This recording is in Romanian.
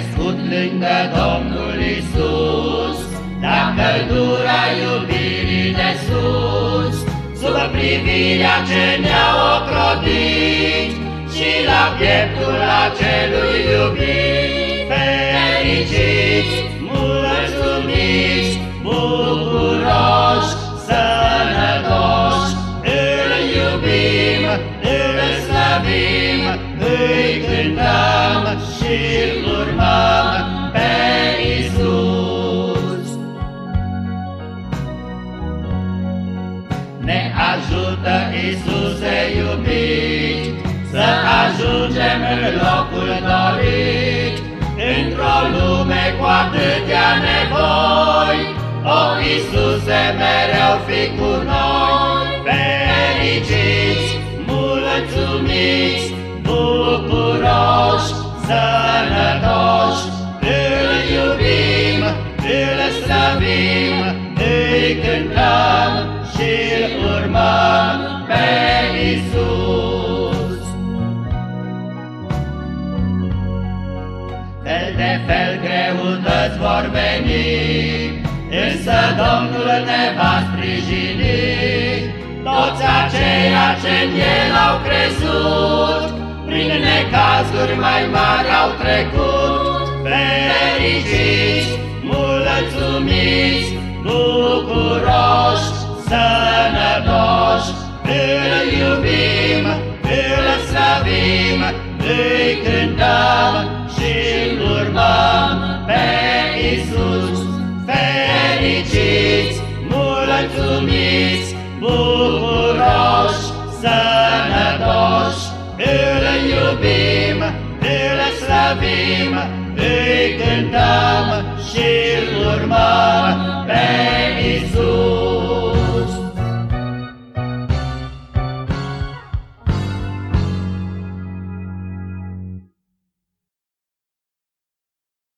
crescut lângă Domnul Isus, Dar căldura iubirii de sus, Sub privirea ce ne-a ocrotit, Și la pieptul acelui iubit, Ne ajută Iisuse iubit, să ajungem în locul dorit, într-o lume cu atâtea nevoi. O, Iisuse, mereu fi cu noi, fericiți, mulțumiți, bucuroși, sănătoși, îl iubim, îl slăvim, îi cântăm Fel de fel greutăți vor veni, Însă Domnul ne va sprijini, Toți aceia ce în El au crezut, Prin necazuri mai mari au trecut, Fericiți, Fericiți, mulțumiți, bucuroși, sănătoși, îl iubim, îl slăvim, îi cântăm și îl urmăm. pe